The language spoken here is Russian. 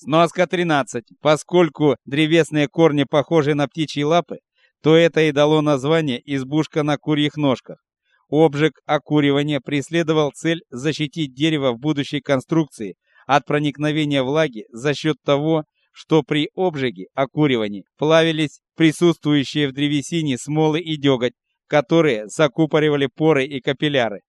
Сноска 13. Поскольку древесные корни похожи на птичьи лапы, то это и дало название избушка на курьих ножках. Обжиг окуривания преследовал цель защитить дерево в будущей конструкции от проникновения влаги за счет того, что при обжиге окуривании плавились присутствующие в древесине смолы и деготь, которые закупоривали поры и капилляры.